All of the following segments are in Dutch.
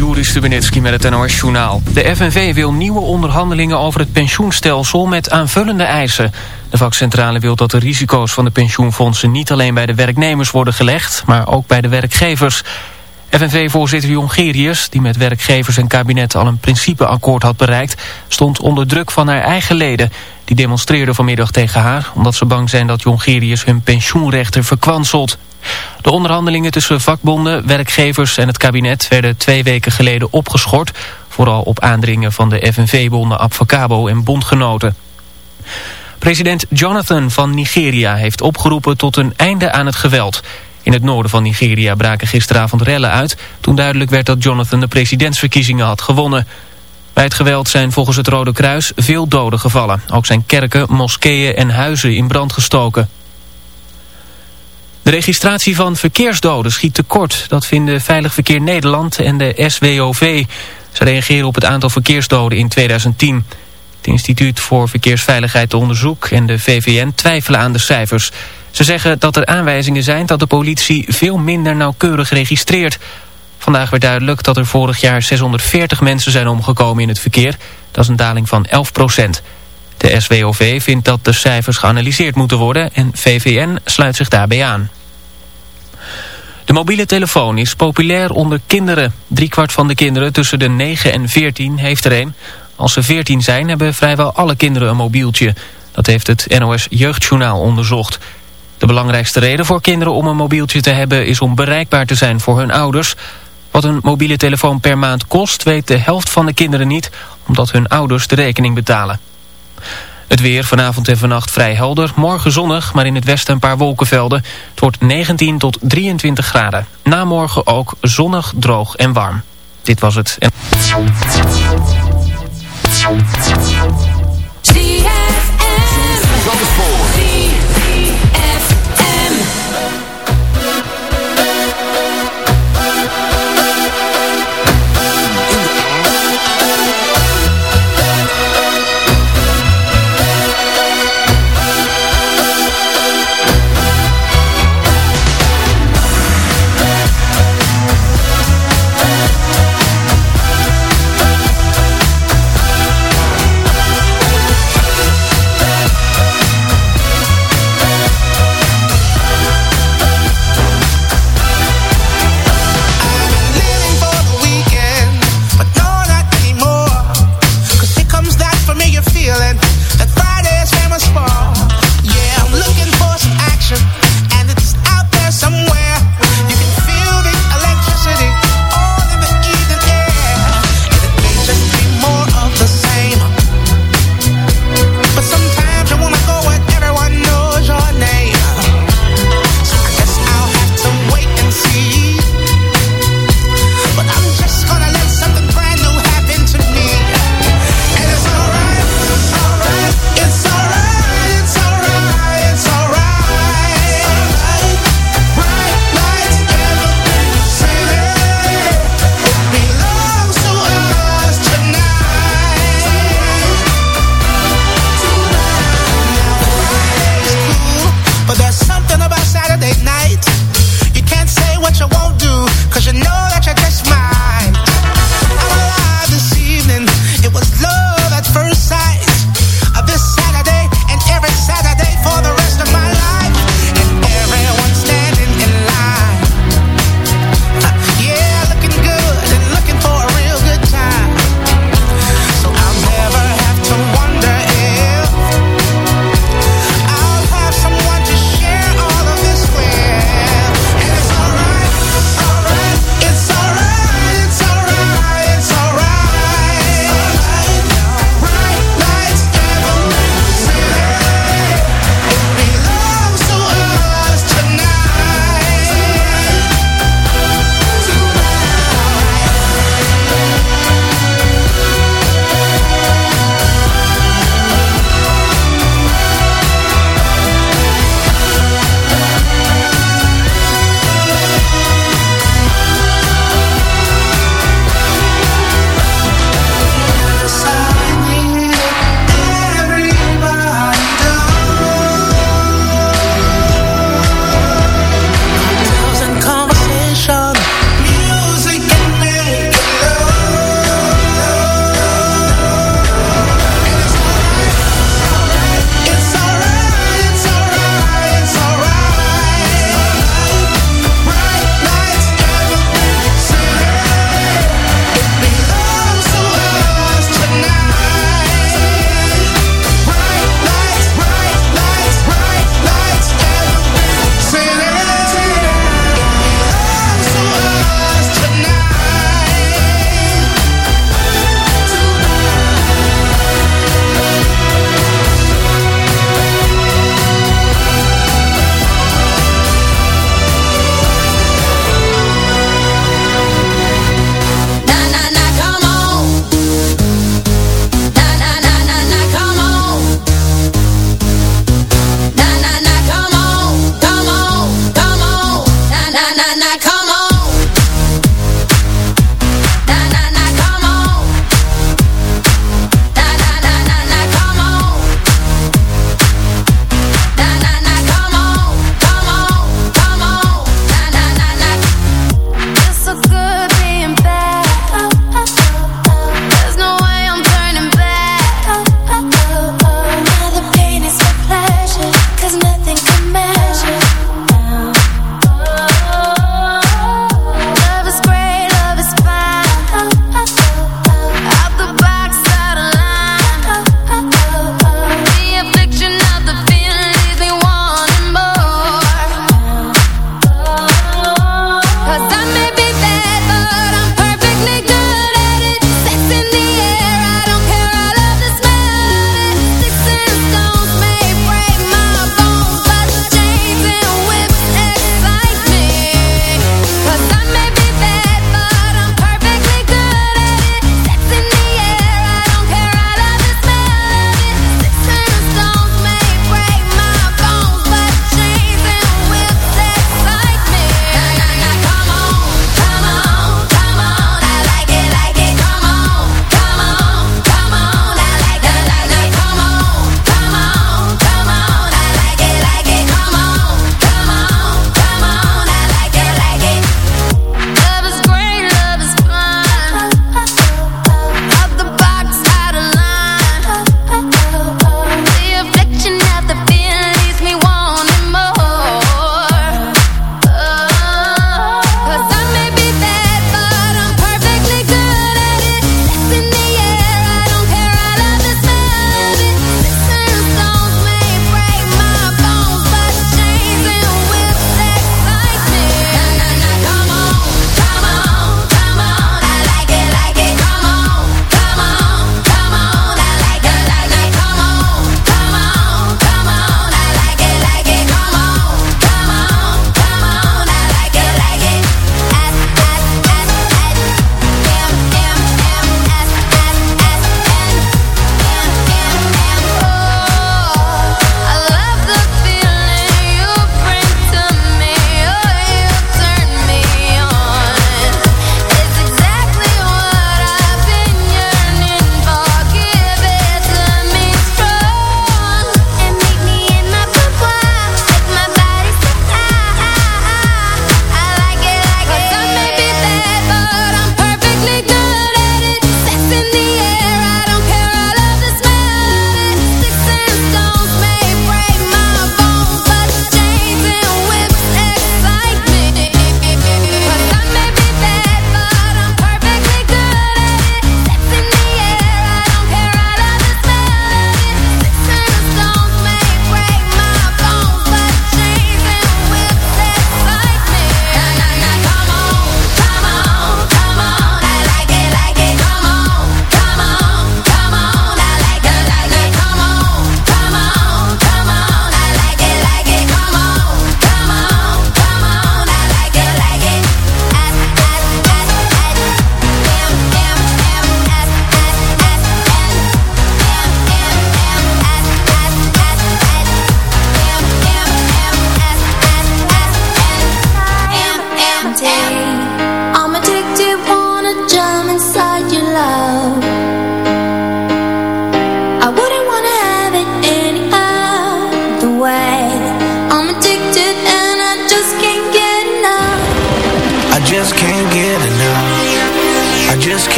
Juri Stubenitski met het NOS-journaal. De FNV wil nieuwe onderhandelingen over het pensioenstelsel met aanvullende eisen. De vakcentrale wil dat de risico's van de pensioenfondsen niet alleen bij de werknemers worden gelegd, maar ook bij de werkgevers. FNV-voorzitter Jongerius, die met werkgevers en kabinet al een principeakkoord had bereikt, stond onder druk van haar eigen leden. Die demonstreerden vanmiddag tegen haar, omdat ze bang zijn dat Jongerius hun pensioenrechten verkwanselt. De onderhandelingen tussen vakbonden, werkgevers en het kabinet werden twee weken geleden opgeschort, vooral op aandringen van de FNV-bonden Abfacabo en bondgenoten. President Jonathan van Nigeria heeft opgeroepen tot een einde aan het geweld. In het noorden van Nigeria braken gisteravond rellen uit... toen duidelijk werd dat Jonathan de presidentsverkiezingen had gewonnen. Bij het geweld zijn volgens het Rode Kruis veel doden gevallen. Ook zijn kerken, moskeeën en huizen in brand gestoken. De registratie van verkeersdoden schiet tekort. Dat vinden Veilig Verkeer Nederland en de SWOV. Ze reageren op het aantal verkeersdoden in 2010. Het Instituut voor Verkeersveiligheid Onderzoek en de VVN twijfelen aan de cijfers. Ze zeggen dat er aanwijzingen zijn dat de politie veel minder nauwkeurig registreert. Vandaag werd duidelijk dat er vorig jaar 640 mensen zijn omgekomen in het verkeer. Dat is een daling van 11 procent. De SWOV vindt dat de cijfers geanalyseerd moeten worden en VVN sluit zich daarbij aan. De mobiele telefoon is populair onder kinderen. Driekwart van de kinderen tussen de 9 en 14 heeft er een. Als ze 14 zijn hebben vrijwel alle kinderen een mobieltje. Dat heeft het NOS Jeugdjournaal onderzocht. De belangrijkste reden voor kinderen om een mobieltje te hebben... is om bereikbaar te zijn voor hun ouders. Wat een mobiele telefoon per maand kost... weet de helft van de kinderen niet... omdat hun ouders de rekening betalen. Het weer vanavond en vannacht vrij helder. Morgen zonnig, maar in het westen een paar wolkenvelden. Het wordt 19 tot 23 graden. Na morgen ook zonnig, droog en warm. Dit was het.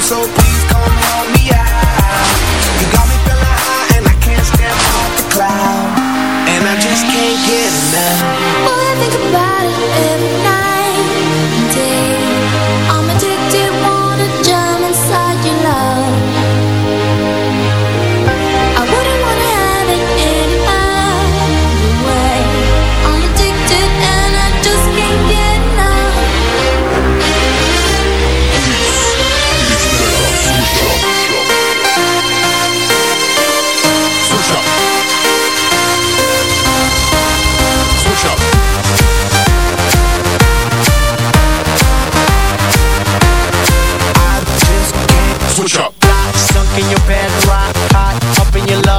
So please come me out. You got me feeling high and I can't off the cloud, and I just can't get enough. Boy, I think about it every night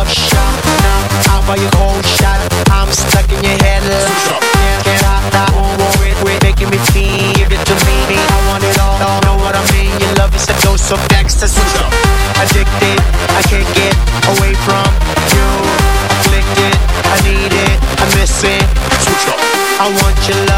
shot. Now out by your whole shot. I'm stuck in your head. Can't get out, out, won't worry, quit making me feel. Give it to me, I want it all. all know what I mean? Your love is a dose of. Switch up. Addicted, I can't get away from you. Afflicted, I need it, I miss it. Switch up. I want your loving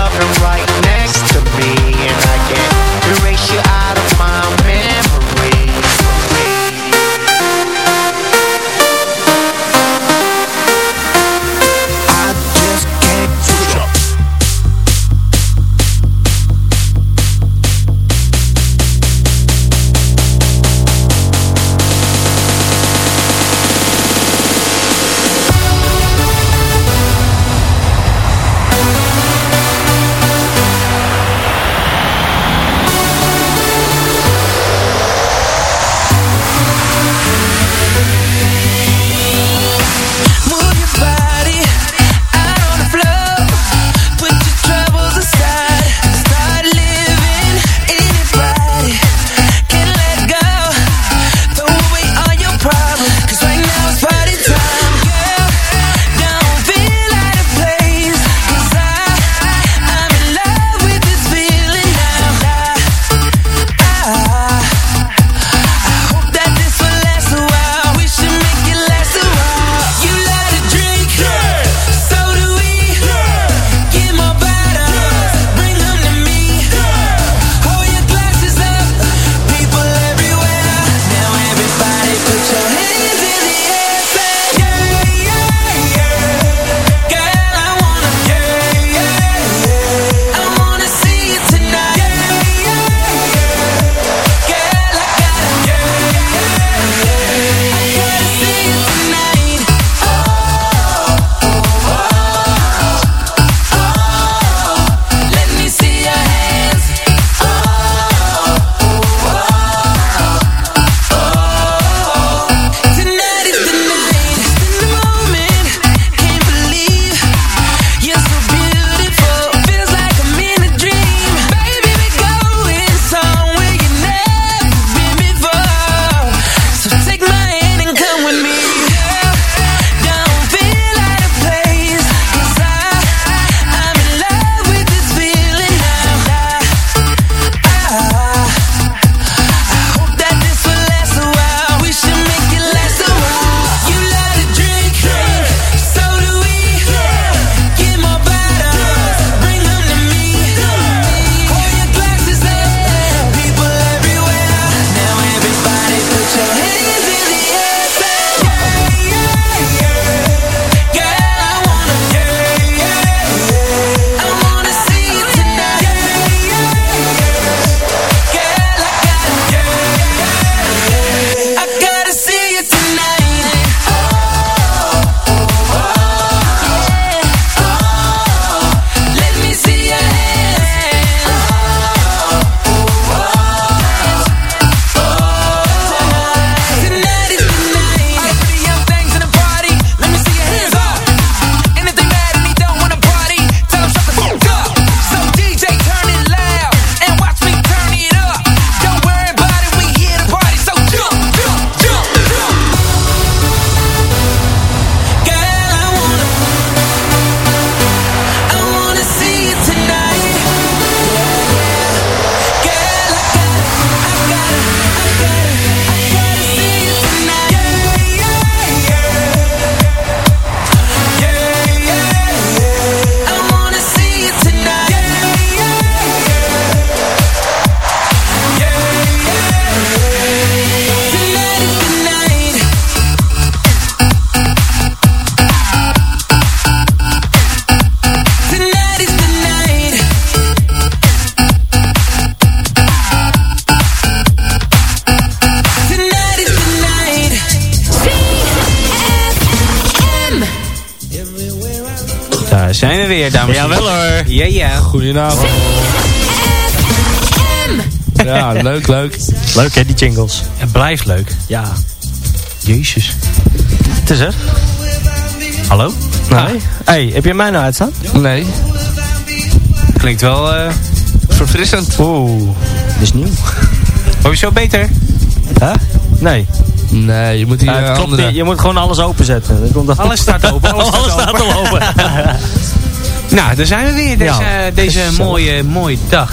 weer, dames en heren. Jawel hoor. Ja, ja. Goedenavond. Ja, leuk, leuk. Leuk hè, die jingles. Het blijft leuk. Ja. Jezus. Het is er. Hallo? Nee. hey, heb je mij nou uitstaan? Nee, Klinkt wel... eh verfrissend. Oeh. Dit is nieuw. Hoor je zo beter? Huh? Nee. Nee, je moet hier Ja, het eh, klopt andere... niet. Je moet gewoon alles openzetten. Dan komt dat Alles staat open. Alles, alles staat staat open. Nou, daar zijn we weer. Deze, Ja. eh, deze mooie, mooie dag.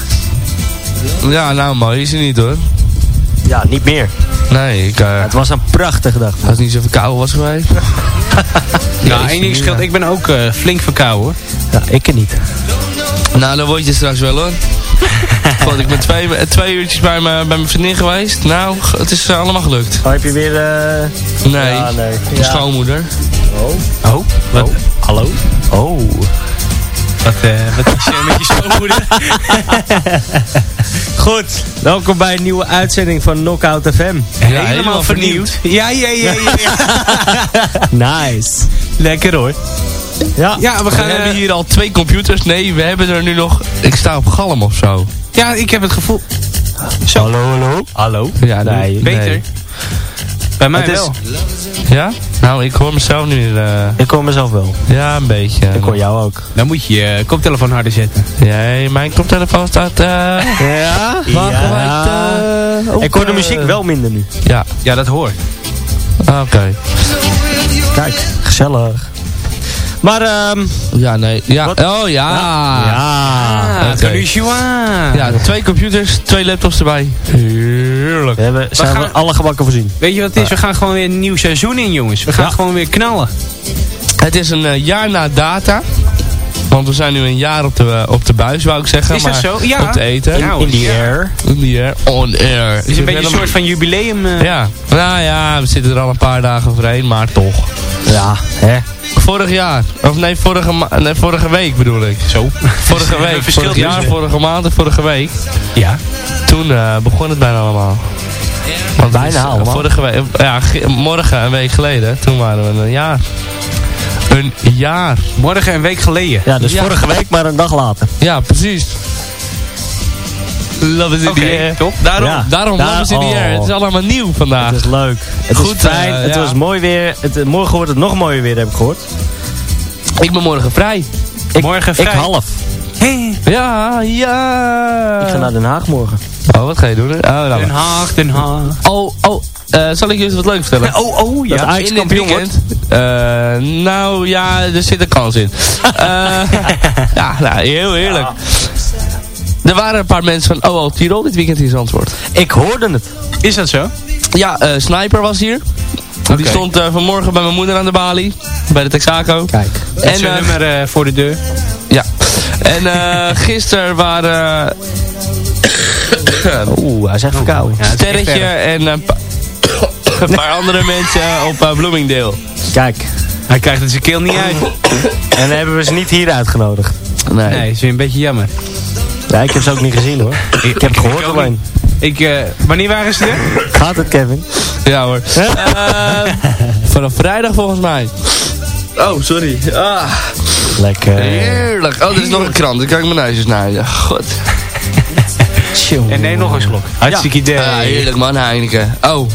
Ja, nou mooi is het niet hoor. ja, niet meer. Nee, ik eh Het was een prachtige dag. als het niet zo verkouden was geweest. Nou, één ding scheelt. Ik ben ook eh, flink verkouden hoor. Ja, ik er niet. Nou, dan word je straks wel hoor. Want ik ben twee, twee uurtjes bij, me, bij mijn vriendin geweest. Nou, het is allemaal gelukt. Oh, heb je weer... eh Nee, Ja, nee. Ja. schoonmoeder. Oh. Oh, wat, hallo? Oh. Wat, eh, wat is er met je schoonmoeder? Goed. Welkom bij een nieuwe uitzending van Knockout FM. helemaal, vernieuwd. Ja, ja, ja, ja. ja. Nice. Lekker hoor. Ja. Ja, we We gaan... hebben eh, hier al twee computers. Nee, we hebben er nu nog... Ik sta op galm of zo. ja, ik heb het gevoel... Hallo, hallo. Hallo? Ja, Nee, Beter? Bij mij Het is- wel. Ja? Nou, ik hoor mezelf nu eh, Ik hoor mezelf wel. ja, een beetje. Ik hoor jou ook. Dan moet je je koptelefoon harder zetten. Ja, mijn koptelefoon staat... eh Ja? wagenwijd, eh, ook, Ik hoor de eh, muziek wel minder nu. Ja, Ja, dat hoort. oké. Kijk, gezellig. Maar, ehm Ja, nee. Ja. Wat? Oh, ja. ja. Oké. konnichiwa. Ja, twee computers, twee laptops erbij. Heerlijk. We hebben, zijn we gaan- alle gebakken voorzien. Weet je wat het is? We gaan gewoon weer een nieuw seizoen in, jongens. We gaan Ja. gewoon weer knallen. Het is een eh, jaar na data. Want we zijn nu een jaar op de, op de buis, wou ik zeggen. Is dat maar zo? Ja. Op eten. Ja, In the air. In the air. On air. Het is een beetje een soort van jubileum. eh. Ja. Nou ja, we zitten er al een paar dagen overheen, maar toch. Ja, hè. Vorig jaar. Of nee, vorige, ma- nee, vorige week bedoel ik. Zo. Vorige week. Vorig jaar, vorige maand en vorige week. Ja. Toen eh, begon het bijna allemaal. Want Bijna is, eh, allemaal? Vorige week, ja, ge- morgen een week geleden, toen waren we een jaar. Een jaar. Morgen een week geleden. Ja, dus Ja. vorige week, maar een dag later. Ja, precies. Love is in Oké, the air. top. Daarom, Ja. daarom Daar- love is in the air. oh. Het is allemaal nieuw vandaag. Het is leuk. Het Goed, is fijn. eh, het ja. was mooi weer. Het, morgen wordt het nog mooier weer, heb ik gehoord. Ik ben morgen vrij. Ik, Morgen vrij. Ik half. Hey. Ja, ja. Ik ga naar Den Haag morgen. Oh, wat ga je doen? Oh. Den Haag, Den Haag. Oh, oh. Eh, zal ik jullie wat leuk vertellen? Oh, oh, Dat ja. Ajax In kampioen weekend. eh, nou ja, er zit een kans in. Eh, ja, nou, heel eerlijk. Er waren een paar mensen van OO Tirol dit weekend in Zandvoort. Ik hoorde het. Is dat zo? Ja, Sniper was hier. Die stond vanmorgen bij mijn moeder aan de balie. Bij de Texaco. Kijk. En zijn nummer voor de deur. ja. En gisteren waren Oeh, hij zegt verkouden. Ja, is echt Sterretje en een, pa- een paar andere mensen op eh, Bloomingdale. Kijk. Hij krijgt het zijn keel niet uit. En dan hebben we ze niet hier uitgenodigd. Nee. Nee, is weer een beetje jammer. Ja, ik heb ze ook niet gezien hoor. Ik heb het gehoord ook alleen. Ik, eh, wanneer waren ze er? Gaat het, Kevin? Ja hoor. Eh, vanaf vrijdag volgens mij. Oh, sorry. Ah, Lekker. heerlijk. Oh, er is nog een krant. Dan kan ik mijn neusje snijden. God. En neem nog een slok. Hartstikke idee. Ja, heerlijk man, Heineken. Oh.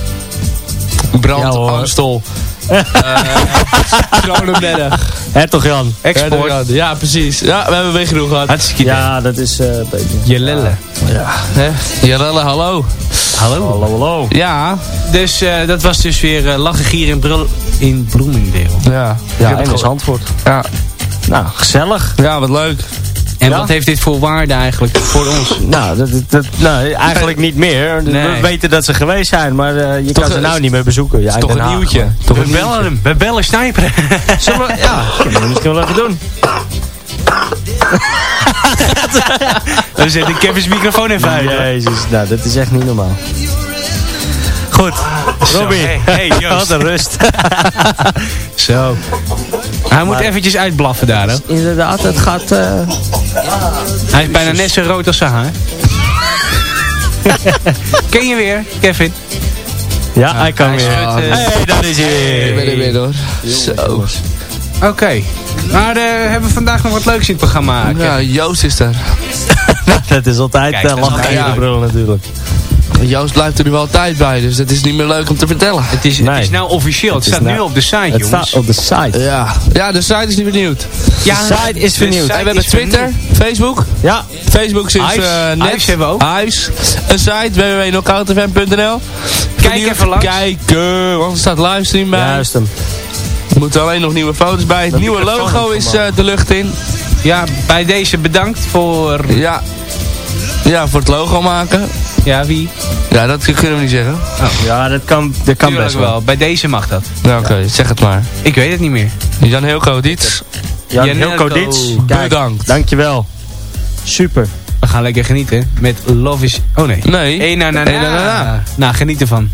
Brand, Ja. Amstel. Uh, Kronenberg. Hertog Jan. Export. Ja, precies. Ja, we hebben weer genoeg gehad. Hartstikke. Ja, dat is eh, lellen. Hè? Jarelle, hallo. Hallo. Hallo, hallo. Ja. Dus eh, dat was dus weer eh, lachen, gieren in, Brul in Bloomingdale. Ja. Ja, Ja, en in Zandvoort. ja. Nou, gezellig. ja, wat leuk. En Ja? wat heeft dit voor waarde eigenlijk voor ons? Nou, dat, dat, dat- nou eigenlijk niet meer. Nee. We weten dat ze geweest zijn, maar eh, je Toch kan ze nou niet meer bezoeken. Ja, toch een nieuwtje. Toch we een bellen hem. We bellen Sniper. Zullen we, ja, kunnen we misschien wel even doen. Dan zet ik Kevin's microfoon even uit. Jezus, nou, dat is echt niet normaal. Goed, Robby. Hey, hey, Joost. Wat een rust. Zo. Hij moet eventjes uitblaffen daar, hè. Inderdaad, het gaat... eh, Hij is bijna net zo rood als zijn haar. Ken je weer, Kevin? Ja, hij kan weer. schudt, eh, hey, daar is hij Ik ben er weer. hoor. Zo. Oké. Maar eh, hebben we vandaag nog wat leuks in het programma? Ja, Joost is er. dat is altijd Kijk, dat uh, lachen in de bril natuurlijk. Joost blijft er nu wel tijd bij, dus dat is niet meer leuk om te vertellen. Het is, het Nee. is nou officieel. Het, Het staat nu nou- op de site, Het jongens. staat op de site. Ja, ja de site is niet benieuwd. Ja, de site is vernieuwd. site En we hebben Twitter, Facebook. Ja, Facebook sinds Hives. eh net. Hebben we ook. Een site, www.knockoutfm.nl Kijk Vernieuwd. even langs. Kijken, want er staat livestream bij. juist hem. Er moeten alleen nog nieuwe foto's bij. Het Dat nieuwe logo is eh, de lucht in. Ja, bij deze bedankt voor... Ja. Ja, voor het logo maken. Ja, wie? Ja, dat kunnen we niet zeggen. Ja, dat kan, dat kan Tuurlijk best wel. Bij deze mag dat. Nou, oké, zeg het maar. Ik weet het niet meer. Jan Hilco Dietz. Jan Janelko. Hilco Dietz. Kijk, Bedankt. Dankjewel. Super. We gaan lekker genieten met Love is... Oh nee. Nee. Hey, na, na, Hey, na, na, na. na. Nou, geniet ervan.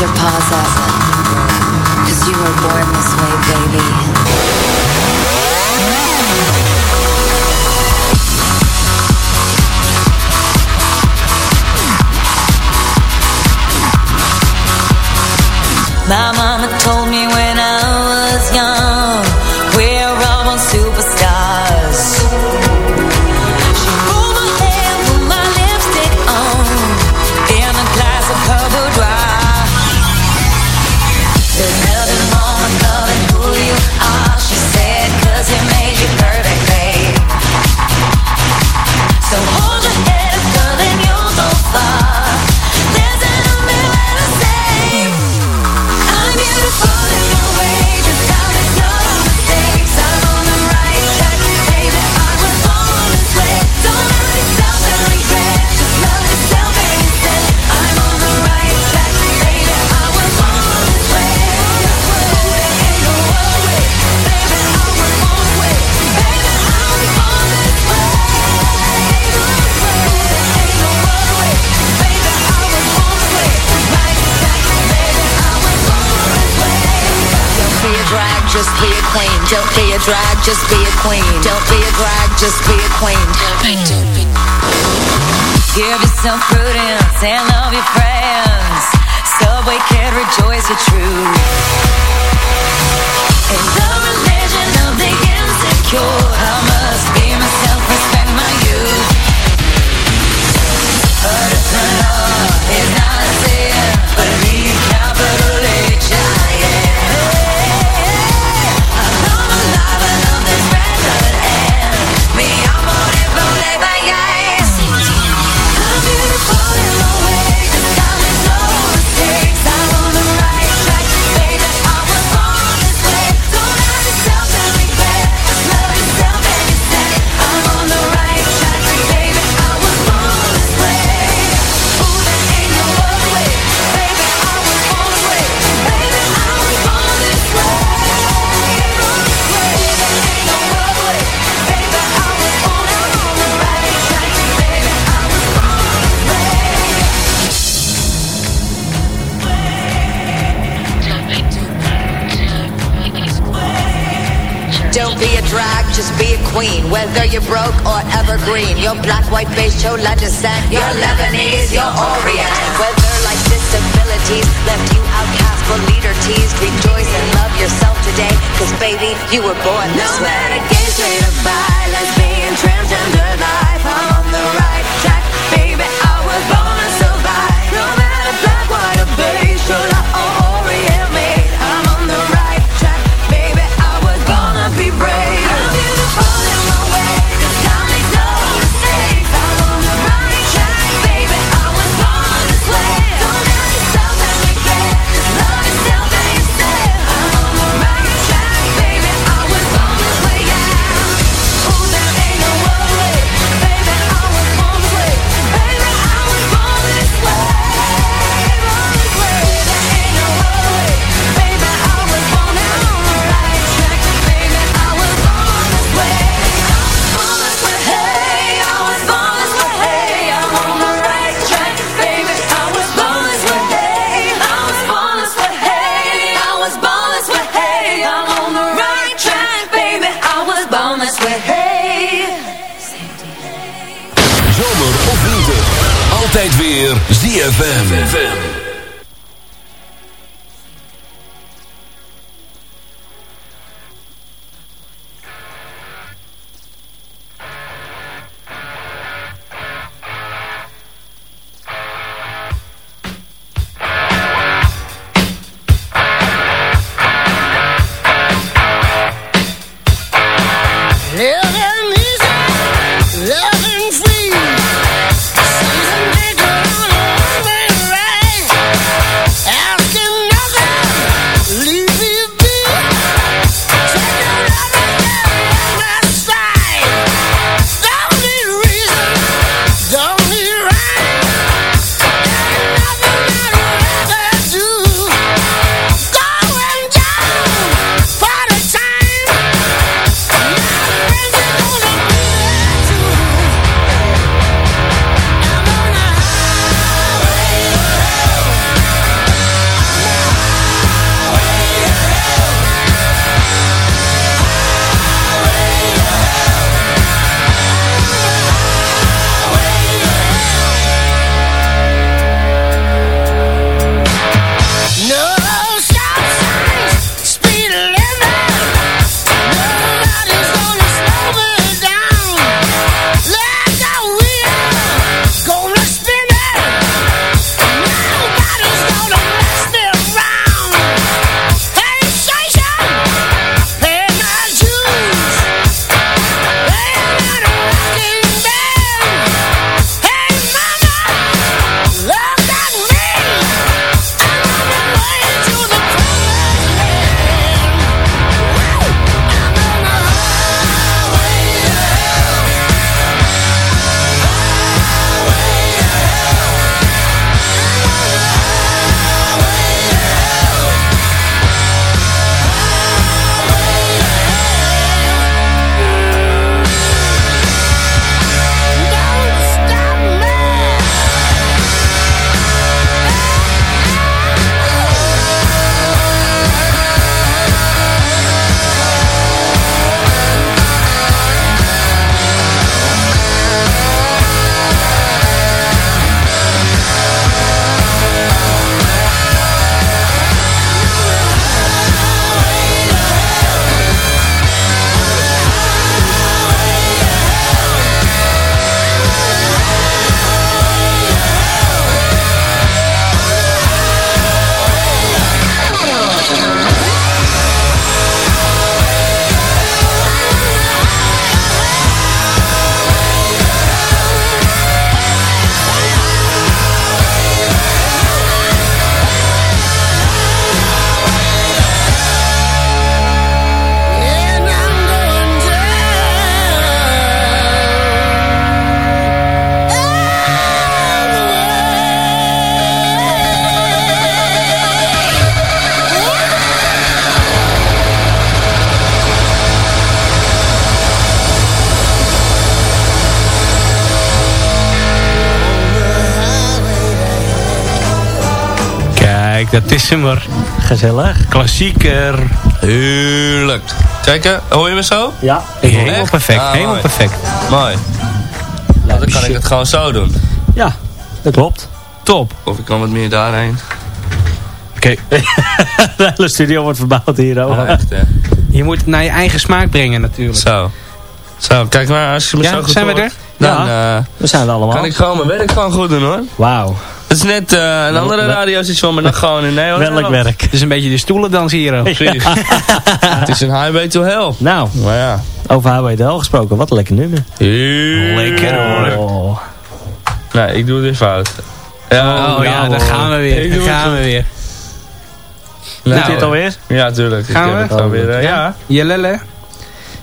Your paws up. Cause you were born this way, baby. Don't be a drag, just be a queen. Don't be a drag, just be a queen. Give yourself prudence and love your friends. So we can rejoice your truth. And Whether you're broke or evergreen, your black, white, beige, chola descent, you're Lebanese, you're Orient. Whether like disabilities left you outcast for leader teased, rejoice and love yourself today, cause baby, you were born this no way. No matter gay, straight or bi, lesbian, transgender, ZFM. Kijk, dat is hem hoor. Gezellig. Klassieker. Heerlijk. Kijk, hoor je me zo? Ja. Helemaal Echt? perfect, Ah, helemaal mooi. perfect. Mooi. Nou, dan kan ik het gewoon zo doen. Ja, dat klopt. Top. Of ik kan wat meer daarheen. Oké, De hele studio wordt verbouwd hier ook. Ja, echt, hè. je moet het naar je eigen smaak brengen natuurlijk. Zo. Zo, kijk maar, als je me Ja, zo goed zijn we hoort, er? Dan eh, We zijn er allemaal. kan ik gewoon mijn werk gewoon goed doen hoor. Wauw. Het is net eh, een andere radiostation, maar dan gewoon in Nederland. Welk werk. Het is een beetje de stoelendans hier ook. Precies. Het is een highway to hell. Nou, Maar ja. over HWDL gesproken. Wat een lekker nummer. Lekker hoor. Nee, ik doe het weer fout. Ja, Oh ja, daar gaan we weer. Daar gaan we weer. Doet Nou, je het alweer? Ja, tuurlijk. Gaan ik we? heb het alweer. eh, ja. Jelelle.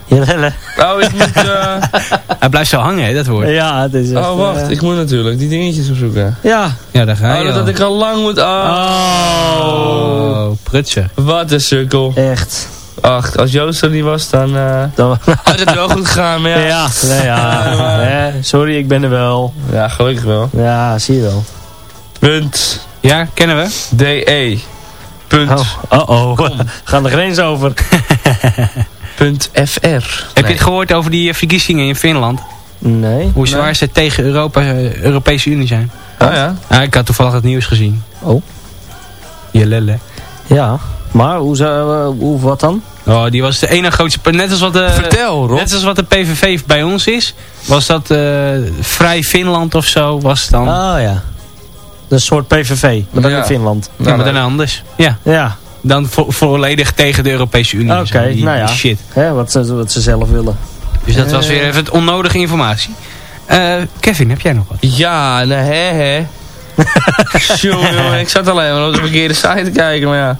Jelle. Oh, ik moet... eh, Hij blijft zo hangen, hè, dat woord. Ja, het is echt, Oh, wacht. eh, Ik moet natuurlijk die dingetjes opzoeken. Ja. Ja, daar ga Oh, je dat al. had ik al lang moet... Oh. Oh, prutser. Wat een sukkel. Echt. Ach, als Joost er niet was, dan eh, Dan, had het wel goed gegaan. Maar ja, ja, ja. nee, ja. Ja, sorry, ik ben er wel. gelukkig wel. Ja, zie je wel. Punt Ja, kennen we? DE. Punt, Oh, oh, oh. Gaan de grens over. FR. Heb je het gehoord over die eh, verkiezingen in Finland? Nee. Hoe zwaar Nee. ze tegen Europa, eh, Europese Unie zijn? Oh ja? Ah, ik had toevallig het nieuws gezien. Oh. Jelelle. Ja. Maar, hoe, zou, eh, hoe wat dan? Oh, die was de ene grootste... Net als wat de, Vertel, Rob. Net als wat de PVV bij ons is. Was dat eh, Vrij Finland of zo? Was dan? Ah ja. Een soort PVV, maar dan Ja. in Finland. ja, maar dan anders. Ja, Ja, dan vo- volledig tegen de Europese Unie. Oké, nou ja. Shit. hè, wat, ze, wat ze zelf willen. Dus dat was weer even het onnodige informatie. Eh, Kevin, heb jij nog wat? Ja, nee, hè, hè. Jongen, ik zat alleen maar op de verkeerde site te kijken, maar ja.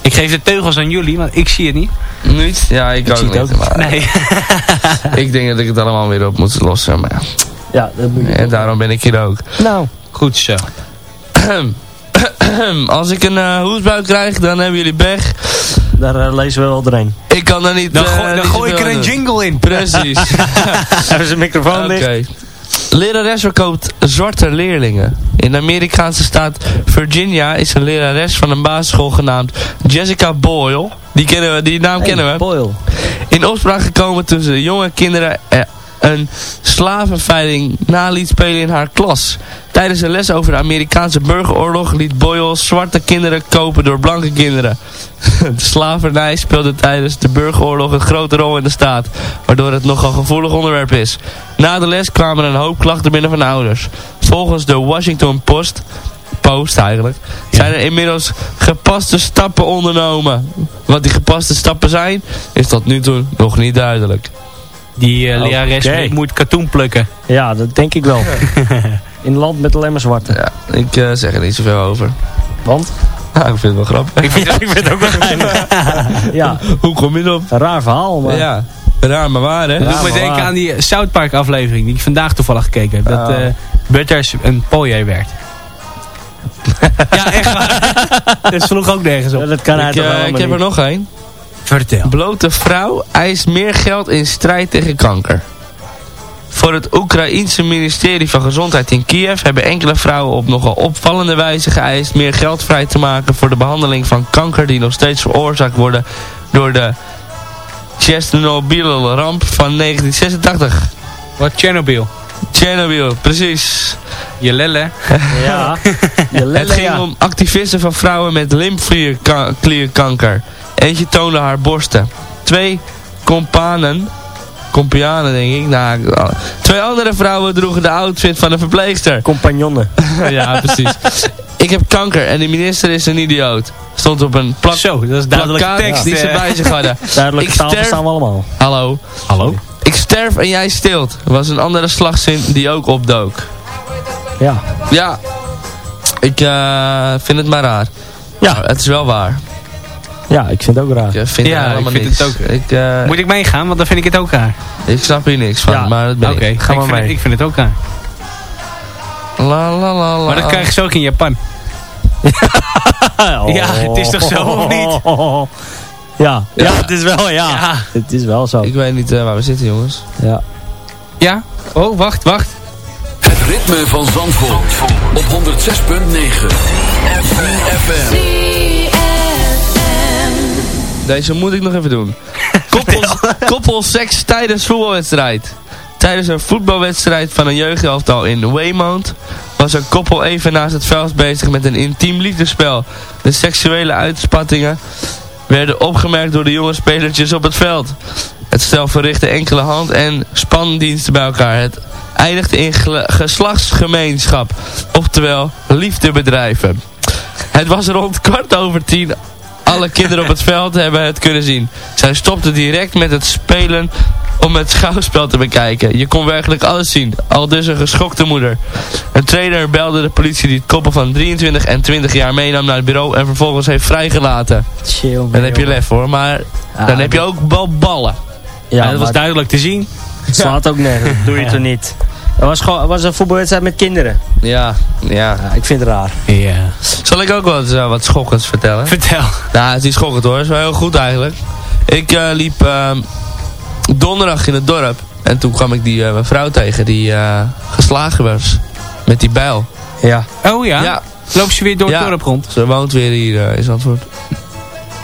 Ik geef de teugels aan jullie, want ik zie het niet. Niet? Ja, ik, ook zie het niet. ook maar Nee. Ik denk dat ik het allemaal weer op moet lossen, maar ja. Ja, dat moet je En daarom ben ik hier ook. Nou, Goed zo. Als ik een eh, hoesbuik krijg, dan hebben jullie pech. daar eh, lezen we wel doorheen. Ik kan er niet Dan, eh, gooi- dan niet gooi ik er een doen. jingle in. Precies. Hebben ze een microfoon Oké. Lerares verkoopt zwarte leerlingen. In de Amerikaanse staat Virginia is een lerares van een basisschool genaamd Jessica Boyle. Die, kennen we, die naam kennen we. Boyle. In opspraak gekomen toen ze jonge kinderen een slavenveiling na liet spelen in haar klas. Tijdens een les over de Amerikaanse burgeroorlog liet Boyle zwarte kinderen kopen door blanke kinderen. De slavernij speelde tijdens de burgeroorlog een grote rol in de staat, waardoor het nogal gevoelig onderwerp is. Na de les kwamen een hoop klachten binnen van ouders. Volgens de Washington Post, Post eigenlijk, zijn er inmiddels gepaste stappen ondernomen. Wat die gepaste stappen zijn, is tot nu toe nog niet duidelijk. Die eh lerares moet katoen plukken. Ja, dat denk ik wel. In een land met alleen maar zwarte. Ja, ik eh, zeg er niet zoveel over. Want? Nou, ik vind het wel grappig. Ik vind, ik vind het ook wel geinig. Ja, Hoe kom je erop? een raar verhaal. Maar... Ja, raar maar waar hè? Ja, me maar denken aan die South Park aflevering die ik vandaag toevallig gekeken heb. Dat Oh. eh Butters een pooier werd. ja, echt waar. dat sloeg ook nergens Ja, op. dat kan eh, ik heb er nog één. Vertel. Blote vrouw eist meer geld in strijd tegen kanker. Voor het Oekraïense ministerie van Gezondheid in Kiev hebben enkele vrouwen op nogal opvallende wijze geëist meer geld vrij te maken voor de behandeling van kanker die nog steeds veroorzaakt worden door de Chernobyl-ramp van 1986. Wat Chernobyl. Chernobyl, precies. Je lelle. Ja. Het ging ja. om activisten van vrouwen met lymfklierkanker. Eentje toonde haar borsten. Twee companen, kompianen denk ik, nou, twee andere vrouwen droegen de outfit van een verpleegster. Compagnonnen. ja, precies. Ik heb kanker en de minister is een idioot. Stond op een plak Zo, dat is duidelijk tekst. die ze eh. bij zich hadden. Duidelijk Ik taal sterf- verstaan we allemaal. Hallo. Hallo? Ik sterf en jij stilt. Was een andere slagzin die ook opdook. Ja. Ja. Ik eh, vind het maar raar. Ja. Nou, het is wel waar. Ja, ik vind het ook raar. Ik eh, vind Ja, helemaal ik vind niks. het ook- Ik, eh, Moet ik meegaan? Want dan vind ik het ook raar. ik snap hier niks van, Ja, maar dat ben Oké, ik. Ga ik, maar vind het- mee. ik vind het ook raar. La la la la. Maar dat krijg je zo ook in Japan. Ja, het is toch zo, of niet? Ja, ja, het is wel, ja. Ja. Het is wel zo. Ik weet niet eh, waar we zitten, jongens. Ja. Ja? Oh, wacht, wacht. ritme van Zandvoort, op 106.9 FM. Deze moet ik nog even doen. Koppel, koppelseks tijdens voetbalwedstrijd. Tijdens een voetbalwedstrijd van een jeugdelftal in Weymouth was een koppel even naast het veld bezig met een intiem liefdespel. De seksuele uitspattingen werden opgemerkt door de jonge spelertjes op het veld. Het stel verrichtte enkele hand- en spandiensten bij elkaar. Het eindigde in geslachtsgemeenschap, oftewel liefdebedrijven. Het was rond kwart over tien. Alle kinderen op het veld hebben het kunnen zien. Zij stopten direct met het spelen om het schouwspel te bekijken. Je kon werkelijk alles zien. Al dus een geschokte moeder. Een trainer belde de politie die het koppel van 23 en 20 jaar meenam naar het bureau en vervolgens heeft vrijgelaten. Chill. Dan heb je lef hoor, maar Ja, dan heb je ook wel ballen. Ja, Ja, dat was duidelijk te zien. het slaat ook nergens. Dat doe je toch niet. Het was, gewoon, was een voetbalwedstrijd met kinderen. Ja, ja. Ja, ik vind het raar. Ja. Zal ik ook wat, eh, wat schokkends vertellen? Vertel. Ja, het is schokkend hoor. Het is wel heel goed eigenlijk. Ik eh, liep ehm, donderdag in het dorp. En toen kwam ik die eh, mevrouw tegen die eh, geslagen was. Met die bijl. Ja. Oh ja? Ja. Loopt ze weer door het Ja. dorp rond? Ze woont weer hier in Zandvoort.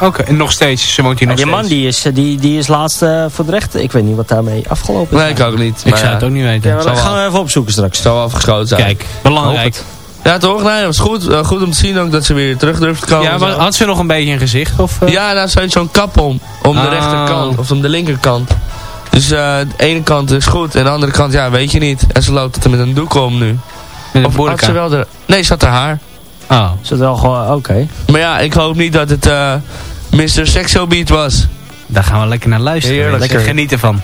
Oké, en nog steeds. Ze woont hier nog die steeds. man die is, die, die is laatst eh, voor de rechter. Ik weet niet wat daarmee afgelopen is. Nee, ik ook niet. Ik zou het ook niet weten. Ja, maar Zal dat gaan we even opzoeken straks. wel afgeschoten zijn. Kijk, belangrijk. Ja toch? Nee, dat was goed. Eh, goed om te zien ook dat ze weer terug durft te komen. Ja, maar zo. had ze nog een beetje een gezicht? Of, eh? Ja, nou, ze heeft zo'n kap om. Om de Oh. rechterkant. Of om de linkerkant. Dus eh, de ene kant is goed. En de andere kant, ja, weet je niet. En ze loopt er met een doek om nu. Met een Of had ze wel de... Nee, ze had haar haar. Oh. Is het wel gewoon, oké. Maar ja, ik hoop niet dat het eh Mr. Sexo Beat was. Daar gaan we lekker naar luisteren. Heerlijk. Lekker genieten van.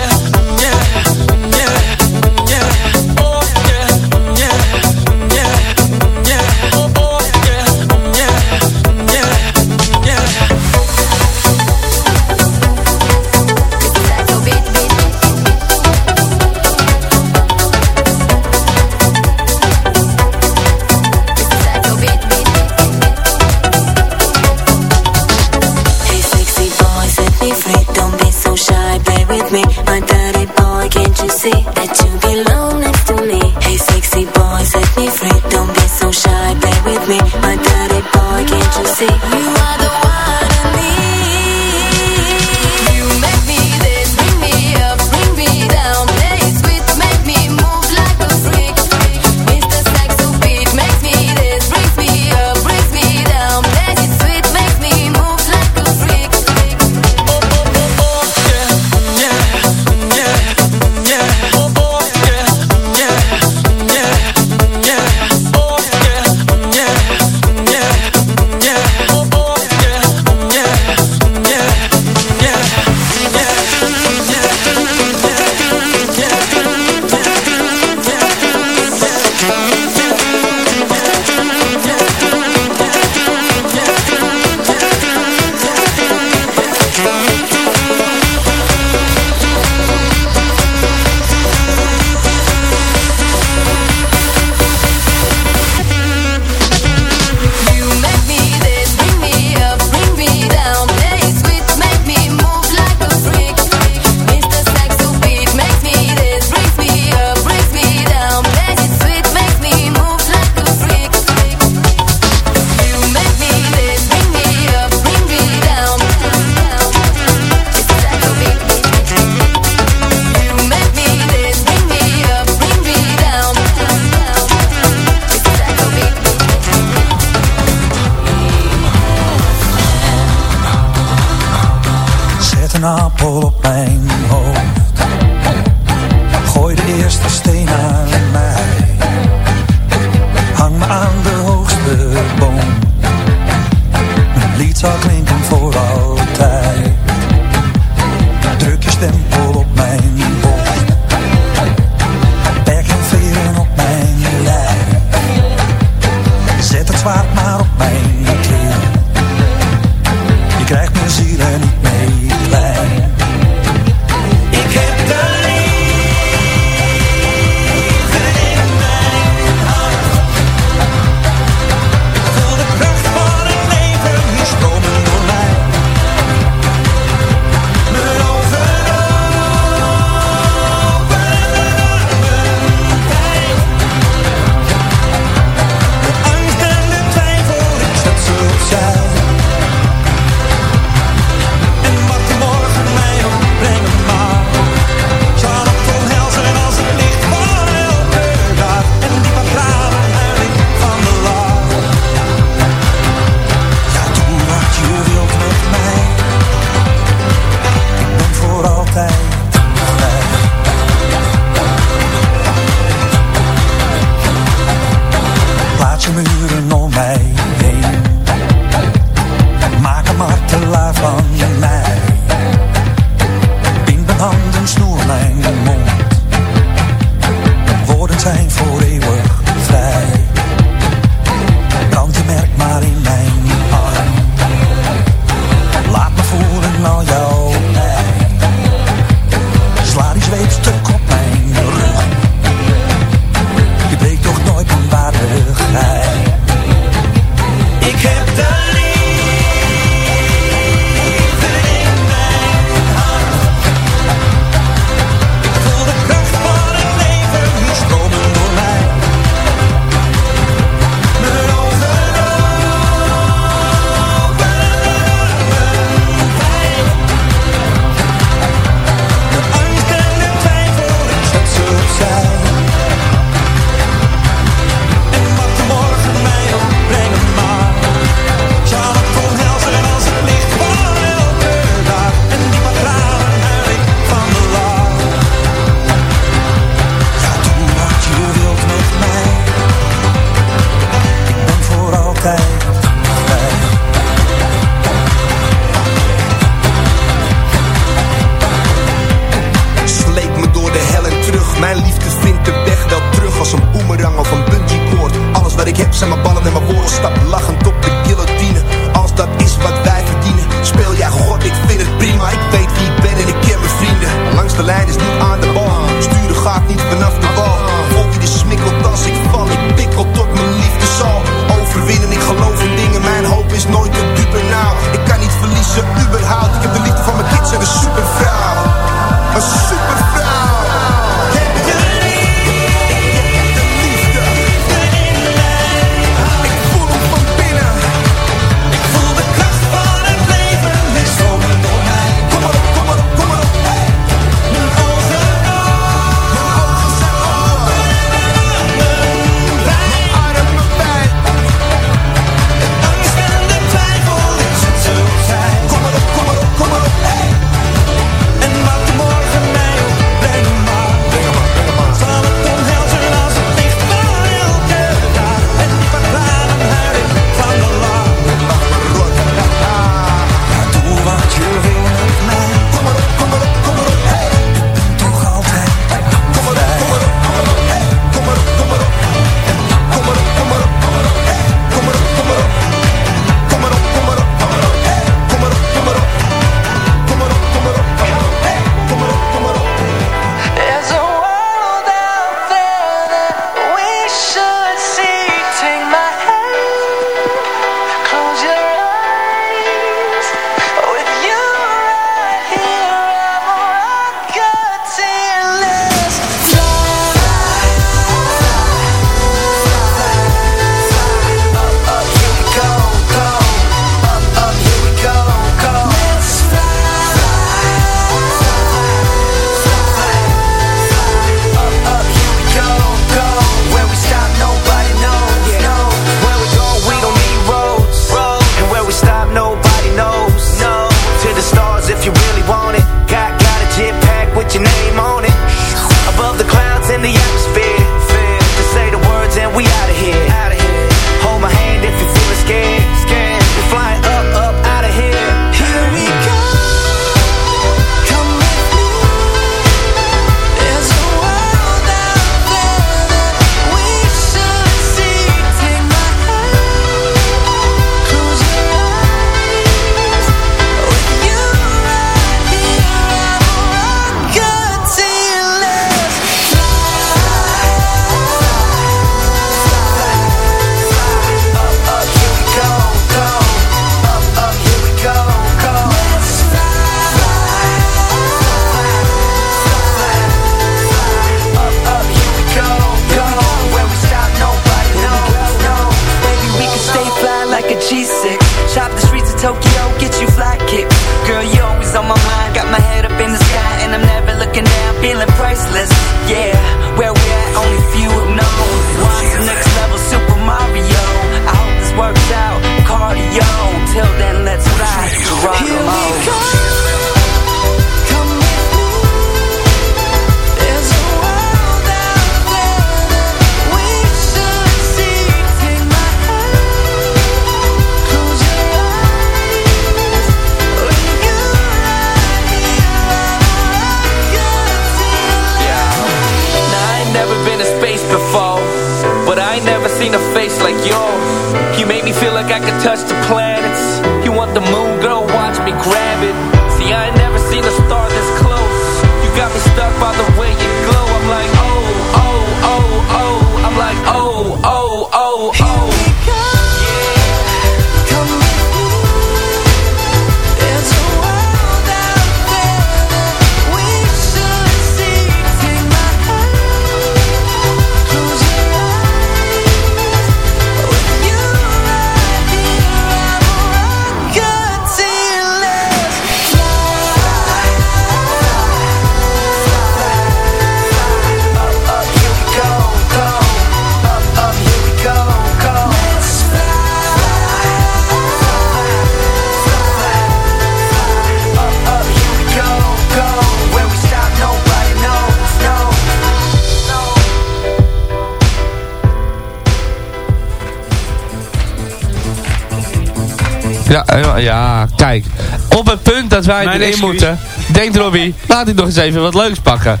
Dat wij Mijn erin moeten, denkt Robbie, laat hij nog eens even wat leuks pakken.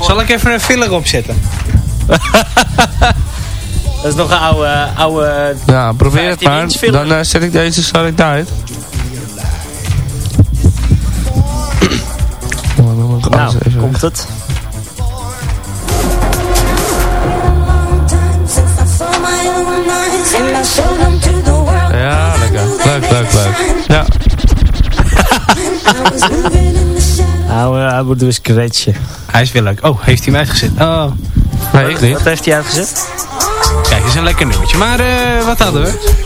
Zal ik even een filler opzetten? Dat is nog een oude... oude Ja, probeer het 15 maar. Dan eh, zet ik deze solid uit. nou, komt het. Nou, eh, hij moet dus scratchen. Hij is weer leuk. Oh, heeft hij hem uitgezet? Oh. Nee, ik niet. Wat heeft hij uitgezet? Kijk, is een lekker nummertje. Maar eh, wat hadden we?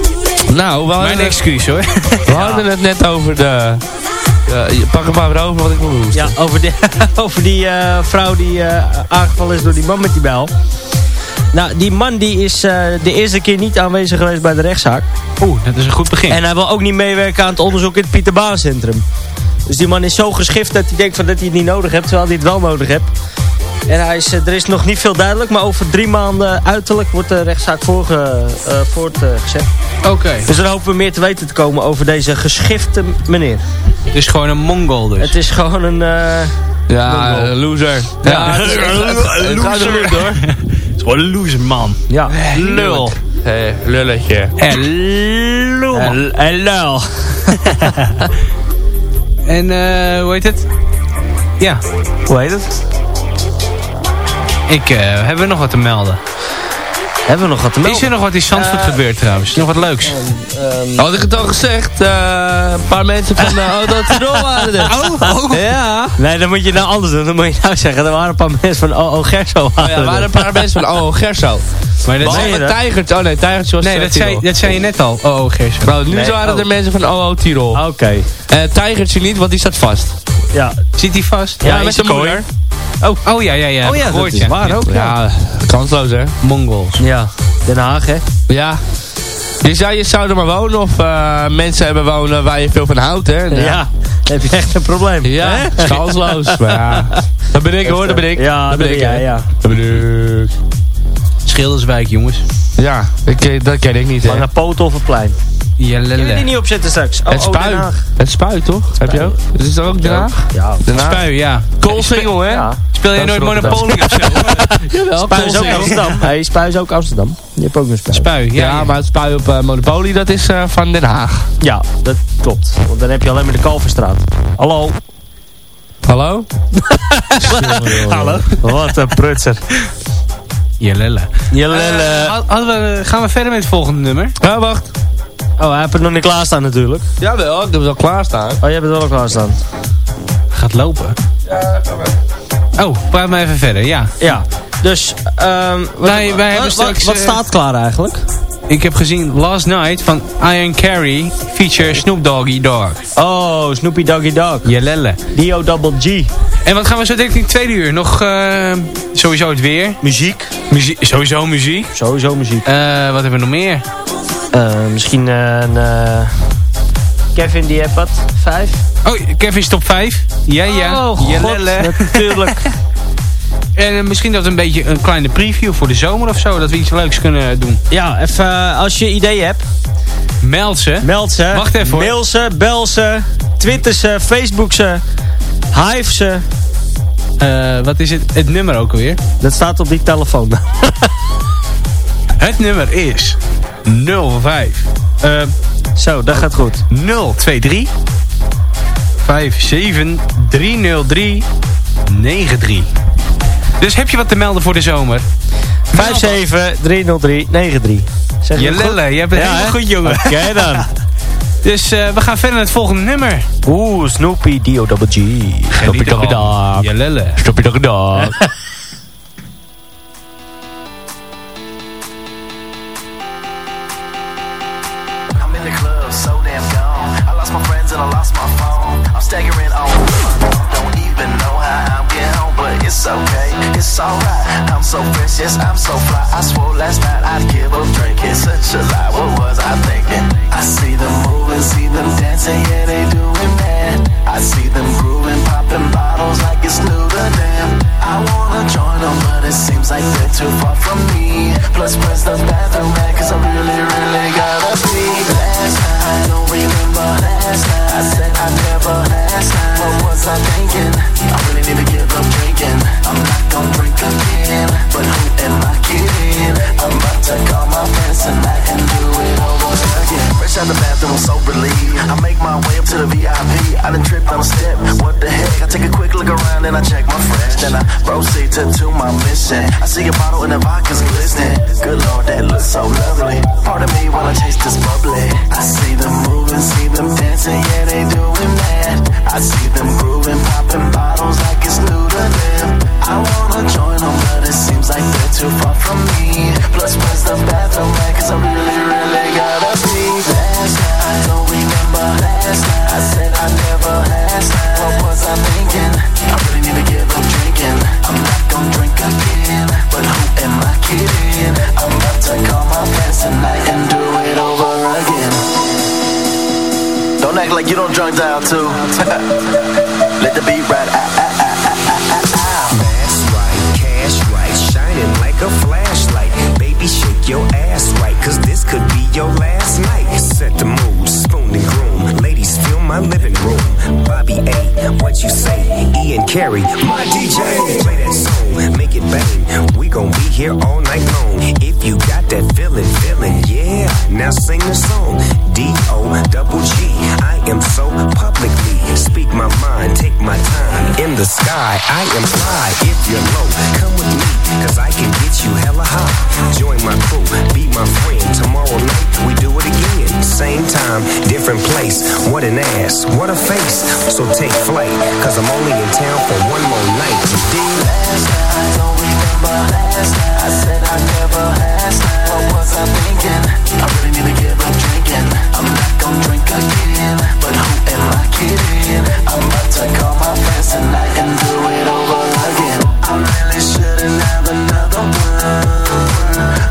Nou, we hadden, Mijn het, excuus hoor. we hadden het net over de... Pak hem maar weer over, want ik moet hoesten. Ja, over, die over die eh, vrouw die eh, aangevallen is door die man met die bijl. Nou, die man die is eh, de eerste keer niet aanwezig geweest bij de rechtszaak. Oeh, dat is een goed begin. En hij wil ook niet meewerken aan het onderzoek in het Pieterbaancentrum. Dus die man is zo geschift dat hij denkt van dat hij het niet nodig hebt, terwijl hij het wel nodig hebt. En hij is, eh, er is nog niet veel duidelijk, maar over drie maanden uiterlijk wordt de rechtszaak voorge, eh, voortgezet. Oké. Dus dan hopen we meer te weten te komen over deze geschifte meneer. Het is gewoon een Mongol dus. Het is gewoon een... eh, Ja, eh, loser. Ja, het, het, het, het gaat er goed hoor. Het is gewoon een loser man. ja, Lul. Hé, lulletje. En lul. en lul. En eh, hoe heet het? Ja, Hoe heet het? ik eh heb er nog wat te melden. Hebben we nog wat te melden? Is er nog wat in Zandvoort Eh, gebeurd trouwens? Nog wat leuks? Had ik het al gezegd? eh, een paar mensen van de Auto Tirol waren er. Oh, Ja. Nee, dan moet je nou anders doen. Dan moet je nou zeggen, er waren een paar mensen van OO Gerso. Oh ja, er waren een paar mensen van Oh Gerso. Maar dat, Behalve je dat? Tijgertje. Oh nee, Tijgertje was nee, eh, dat zei, Tirol. dat zei je net al. Oh, oh Gersel. Nou, nu Nee, waren oh. er mensen van OO Tirol. Oké. Eh, Tijgertje niet, want die staat vast. Ja. Zit hij vast? Ja, met met zijn moeder. Oh, oh ja, ja, ja. Oh ja, dat is ja. waar ook. Ja. Ja, kansloos hè. Mongols. ja. Den Haag, hè? Ja. Je zei je zou er maar wonen of eh, mensen hebben wonen waar je veel van houdt hè. Ja. Dan heb je echt een probleem. Ja, Hè? kansloos. maar ja. Dat ben ik hoor, dat ben ik. Ja, dat ben ik. ja, ja. Dat ben ik. Schilderswijk, jongens. Ja, ik, ken- dat ken ik niet hè. Lange poten of een plein. Kun je die niet opzetten straks? Oh, Het oh, spuit. Het spuit toch? Heb je ook? Is het ook Den Haag? Ja. Den Haag? Spui, ja. Koolsingel hè? Ja. Speel jij Dat nooit is. Monopoly of zo? Jawel, Spui is ook. Amsterdam. Nee, Spui is ook Amsterdam. Je hebt ook een spui. Spui, ja. Ja, maar het spui op eh, Monopoly dat is eh, van Den Haag. Ja, dat klopt. Want dan heb je alleen maar de Kalverstraat. Hallo? Hallo? Hallo? Wat een prutser. Jelelle. Jelelle. Eh, we, gaan we verder met het volgende nummer? Ja, wacht. Oh, hij heeft het nog niet klaarstaan natuurlijk. Jawel, ik heb het al klaarstaan. Oh, je hebt het wel al klaarstaan. Gaat lopen. Oh, praat maar even verder, ja. Ja. Dus, ehm wat, Wij- wij hebben wat, straks, wat eh, staat klaar eigenlijk? ik heb gezien Last Night van Ian Carey feature Snoop Doggy Dogg. Oh, Snoopy Doggy Dog. Jellelle. Dio Double G. En wat gaan we zo direct in het tweede uur? Nog eh, sowieso het weer. Muziek. Muzie sowieso muziek. Sowieso muziek. Eh, wat hebben we nog meer? Eh, misschien eh, een... eh, Kevin die heeft wat? Vijf? Oh, Kevin's top 5. Ja, ja. Oh, god, natuurlijk. En misschien dat een beetje een kleine preview voor de zomer of zo. Dat we iets leuks kunnen doen. Ja, even als je ideeën hebt, Meld ze. meld ze. Wacht even, hoor. Mail ze, bel ze, twitter ze, facebook ze, hive ze. Eh, wat is het, het nummer ook alweer? Dat staat op die telefoon. Het nummer is 05. Eh Zo, dat gaat goed. 023 57 303 93. Dus heb je wat te melden voor de zomer? 5730393. Zeg Je het goed? lille, je hebt het Ja, helemaal goed jongen. Oké dan. Dus eh, we gaan verder naar het volgende nummer. Oeh, Snoopy Dio Double G. Snoopy Doggy Dog. Je lille. Snoopy Doggy Dog. staggering on. Don't even know how I'm getting home, but it's okay, it's alright. I'm so fresh, yes, I'm so fly. I swore last night I'd give up drinking. Such a lie, what was I thinking? I see them moving, see them dancing, yeah, they doing that. I see them grooving, popping I proceed to, to my mission. I see a bottle and the vodka's glistening. Good lord, that looks so lovely. Me this bubbly. I see them moving, see them dancing, yeah, they doing that. I see them grooving, popping bottles like it's new to them. I wanna join them, but it seems like they're too far from me. Plus, where's the bathroom at? Cause I really, really gotta. Last night, I don't remember last night. I said I never last. What was I thinking? I really need to give up drinking. I'm not gonna drink again. But who am I kidding? I'm about to call my friends tonight and do it over again. Don't act like you don't drunk dial too. Let the beat ride. Ah, ah, ah, ah, ah, ah, ah. That's right, cash right, shining like a flashlight. Baby, shake your ass right, cause this could be your last night. Set the mood, my living room. Bobby A, what you say? Ian Carey, my DJ. Play that song, make it bang. We gon' be here all night long. If you got that feeling, feeling, yeah. Now sing the song. D O double G. I am so publicly. Speak my mind, take my time. In the sky, I am fly. If you're low, come with me, cause I can get you hella high. Join my crew, be my friend. Different place. What an ass, what a face. So take flight, cause I'm only in town for one more night. Last night, don't remember last night. I said I never night. What was I thinking? I really need to give up drinking. I'm not gonna drink again. But who am I kidding? I'm about to call my friends tonight and do it over again. I really shouldn't have another one.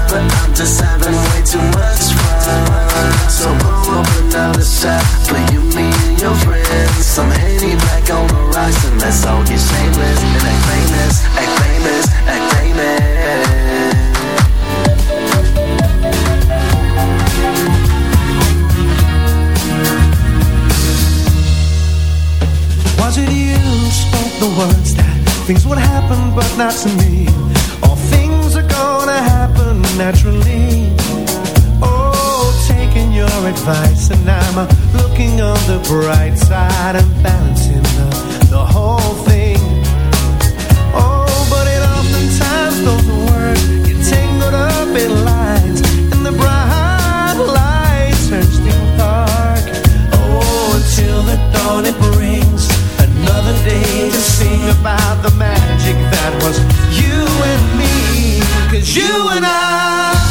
But I'm just having way too much fun. So another shot for you, me, and your friends. Some Henny back on the rocks and let's all get shameless and act famous, act famous, act famous. Was it you who spoke the words that things would happen but not to me? All things are gonna happen naturally. Your advice and I'm looking on the bright side and balancing the, the whole thing. Oh, but it oftentimes doesn't work. You're tangled up in lines and the bright light turns to dark. Oh, until the dawn it brings another day to sing about the magic that was you and me. Cause you and I